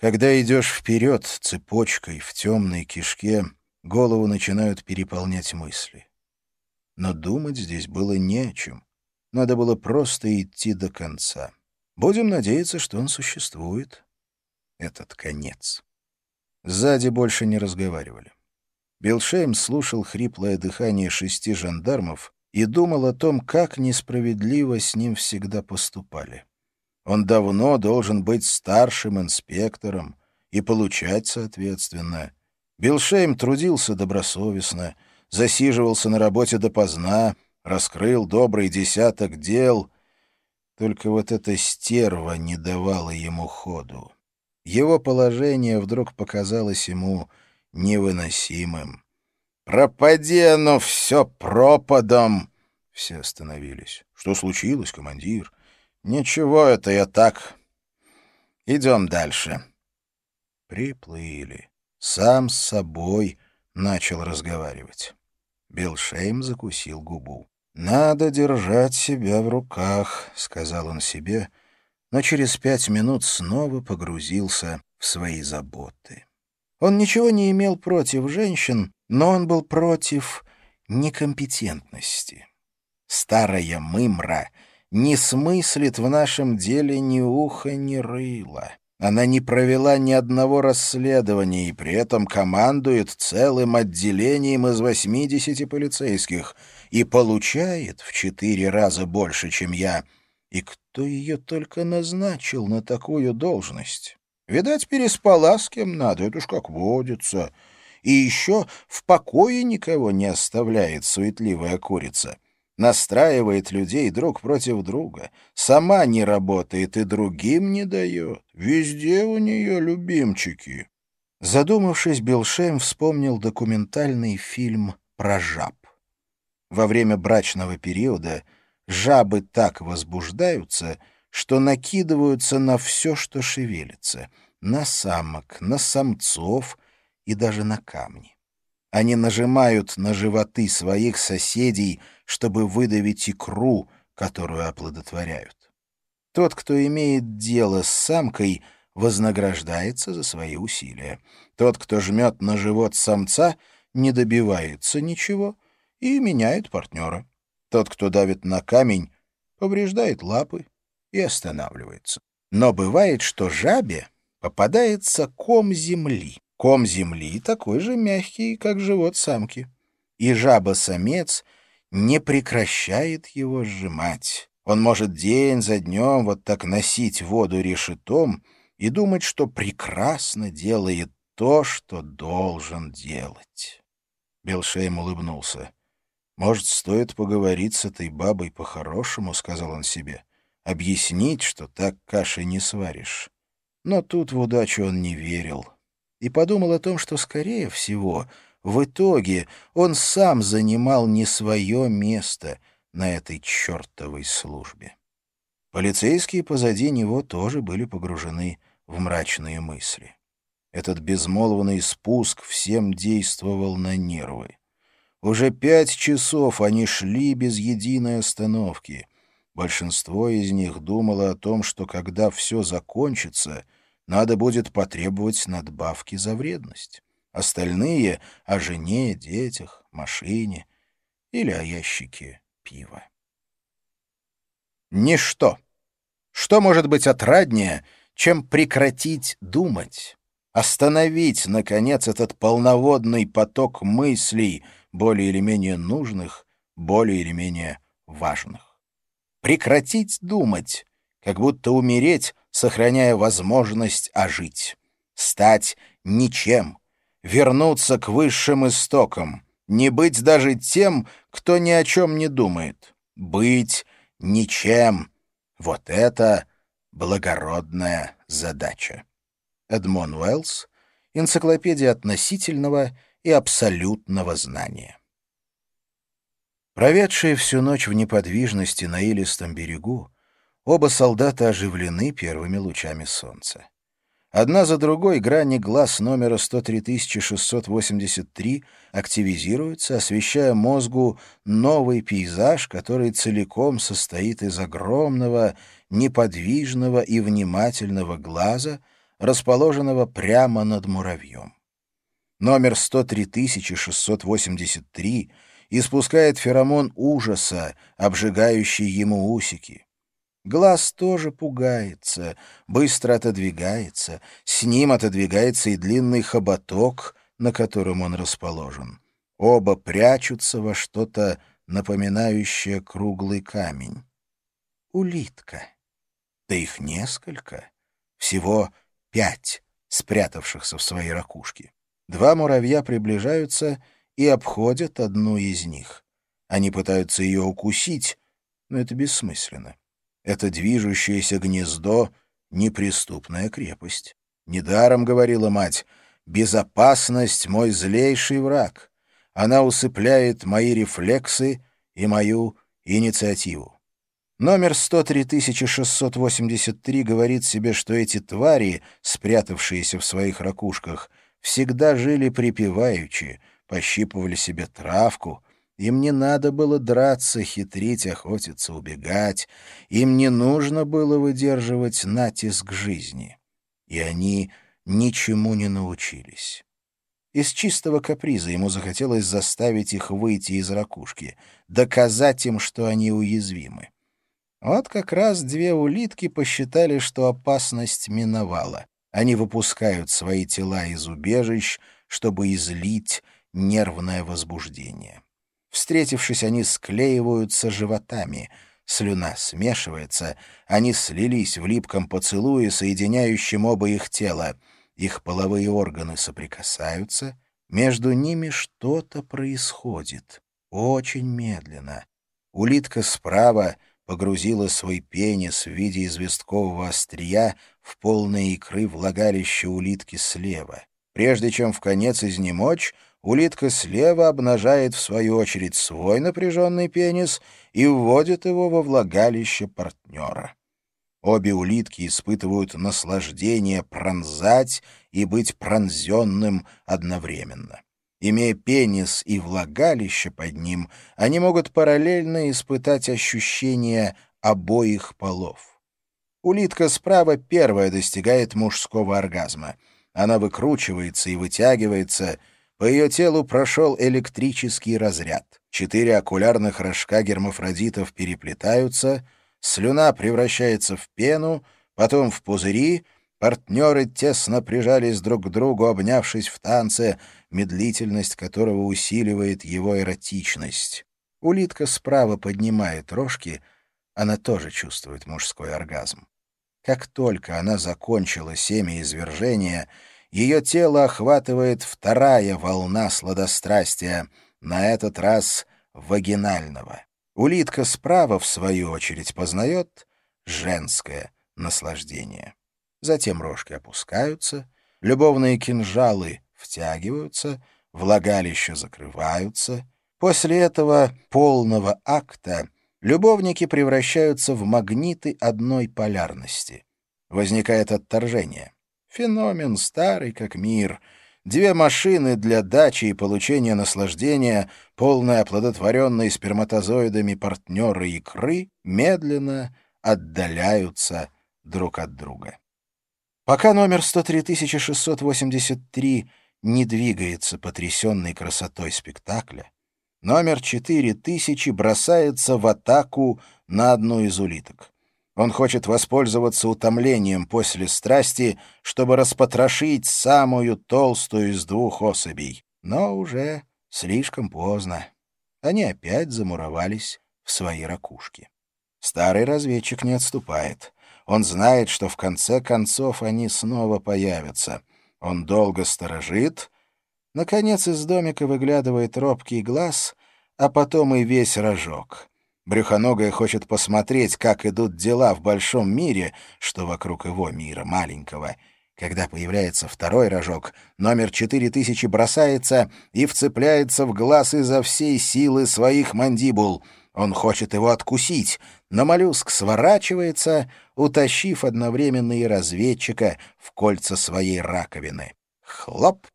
Когда идешь вперед цепочкой в темной кишке, голову начинают переполнять мысли. Но думать здесь было не о чем. Надо было просто идти до конца. Будем надеяться, что он существует. Этот конец. Сзади больше не разговаривали. Билшейм слушал хриплое дыхание шести жандармов и думал о том, как несправедливо с ним всегда поступали. Он давно должен быть старшим инспектором и получать соответственно. Билшейм трудился добросовестно, засиживался на работе допоздна, раскрыл добрый десяток дел. Только вот эта стерва не давала ему ходу. Его положение вдруг показалось ему невыносимым. «Пропади оно все пропадом!» Все остановились. «Что случилось, командир?» Ничего, это я так. Идем дальше. Приплыли. Сам с собой начал разговаривать. Белшейм закусил губу. «Надо держать себя в руках», — сказал он себе, но через пять минут снова погрузился в свои заботы. Он ничего не имел против женщин, но он был против некомпетентности. Старая мымра — не смыслит в нашем деле ни уха, ни рыла. Она не провела ни одного расследования и при этом командует целым отделением из 80 полицейских и получает в четыре раза больше, чем я. И кто ее только назначил на такую должность? Видать, переспала с кем надо, это уж как водится. И еще в покое никого не оставляет суетливая курица настраивает людей друг против друга, сама не работает и другим не дает. Везде у нее любимчики. Задумавшись, Белшем вспомнил документальный фильм про жаб. Во время брачного периода жабы так возбуждаются, что накидываются на все, что шевелится, на самок, на самцов и даже на камни. Они нажимают на животы своих соседей, чтобы выдавить икру, которую оплодотворяют. Тот, кто имеет дело с самкой, вознаграждается за свои усилия. Тот, кто жмет на живот самца, не добивается ничего и меняет партнера. Тот, кто давит на камень, повреждает лапы и останавливается. Но бывает, что жабе попадается ком земли. Ком земли такой же мягкий, как живот самки. И жаба-самец не прекращает его сжимать. Он может день за днем вот так носить воду решетом и думать, что прекрасно делает то, что должен делать. Белшейм улыбнулся. «Может, стоит поговорить с этой бабой по-хорошему?» — сказал он себе. «Объяснить, что так каши не сваришь». Но тут в удачу он не верил и подумал о том, что, скорее всего, в итоге он сам занимал не свое место на этой чертовой службе. Полицейские позади него тоже были погружены в мрачные мысли. Этот безмолвный спуск всем действовал на нервы. Уже пять часов они шли без единой остановки. Большинство из них думало о том, что когда все закончится — надо будет потребовать надбавки за вредность. Остальные — о жене, детях, машине или о ящике пива. Ничто. Что может быть отраднее, чем прекратить думать? Остановить, наконец, этот полноводный поток мыслей, более или менее нужных, более или менее важных. Прекратить думать, как будто умереть сохраняя возможность ожить. Стать ничем, вернуться к высшим истокам, не быть даже тем, кто ни о чем не думает. Быть ничем — вот это благородная задача. Эдмон Уэллс, Энциклопедия относительного и абсолютного знания. Проведшие всю ночь в неподвижности на илистом берегу, Оба солдата оживлены первыми лучами солнца. Одна за другой грани глаз номера 103683 активизируются, освещая мозгу новый пейзаж, который целиком состоит из огромного, неподвижного и внимательного глаза, расположенного прямо над муравьем. Номер 103683 испускает феромон ужаса, обжигающий ему усики. Глаз тоже пугается, быстро отодвигается, с ним отодвигается и длинный хоботок, на котором он расположен. Оба прячутся во что-то напоминающее круглый камень. Улитка. Да их несколько. Всего пять, спрятавшихся в своей ракушке. Два муравья приближаются и обходят одну из них. Они пытаются ее укусить, но это бессмысленно. Это движущееся гнездо — неприступная крепость. Недаром, говорила мать, «безопасность — мой злейший враг. Она усыпляет мои рефлексы и мою инициативу». Номер 103683 говорит себе, что эти твари, спрятавшиеся в своих ракушках, всегда жили припеваючи, пощипывали себе травку. Им не надо было драться, хитрить, охотиться, убегать. Им не нужно было выдерживать натиск жизни. И они ничему не научились. Из чистого каприза ему захотелось заставить их выйти из ракушки, доказать им, что они уязвимы. Вот как раз две улитки посчитали, что опасность миновала. Они выпускают свои тела из убежищ, чтобы излить нервное возбуждение. Встретившись, они склеиваются животами, слюна смешивается, они слились в липком поцелуе, соединяющем оба их тела. Их половые органы соприкасаются, между ними что-то происходит, очень медленно. Улитка справа — погрузила свой пенис в виде известкового острия в полные икры влагалища улитки слева. Прежде чем в конец изнемочь, улитка слева обнажает в свою очередь свой напряженный пенис и вводит его во влагалище партнера. Обе улитки испытывают наслаждение пронзать и быть пронзенным одновременно. Имея пенис и влагалище под ним, они могут параллельно испытать ощущения обоих полов. Улитка справа первая достигает мужского оргазма. Она выкручивается и вытягивается. По ее телу прошел электрический разряд. Четыре окулярных рожка гермафродитов переплетаются, слюна превращается в пену, потом в пузыри — Партнеры тесно прижались друг к другу, обнявшись в танце, медлительность которого усиливает его эротичность. Улитка справа поднимает рожки, она тоже чувствует мужской оргазм. Как только она закончила семяизвержение, ее тело охватывает вторая волна сладострастия, на этот раз вагинального. Улитка справа, в свою очередь, познает женское наслаждение. Затем рожки опускаются, любовные кинжалы втягиваются, влагалища закрываются. После этого полного акта любовники превращаются в магниты одной полярности. Возникает отторжение. Феномен старый как мир. Две машины для дачи и получения наслаждения, полные оплодотворенные сперматозоидами партнеры икры, медленно отдаляются друг от друга. Пока номер 103683 не двигается потрясенной красотой спектакля, номер 4000 бросается в атаку на одну из улиток. Он хочет воспользоваться утомлением после страсти, чтобы распотрошить самую толстую из двух особей. Но уже слишком поздно. Они опять замуровались в свои ракушки. Старый разведчик не отступает. Он знает, что в конце концов они снова появятся. Он долго сторожит. Наконец из домика выглядывает робкий глаз, а потом и весь рожок. Брюхоногая хочет посмотреть, как идут дела в большом мире, что вокруг его мира маленького. Когда появляется второй рожок, номер 4000 бросается и вцепляется в глаз изо всей силы своих мандибул — он хочет его откусить, но моллюск сворачивается, утащив одновременно и разведчика в кольца своей раковины. Хлоп!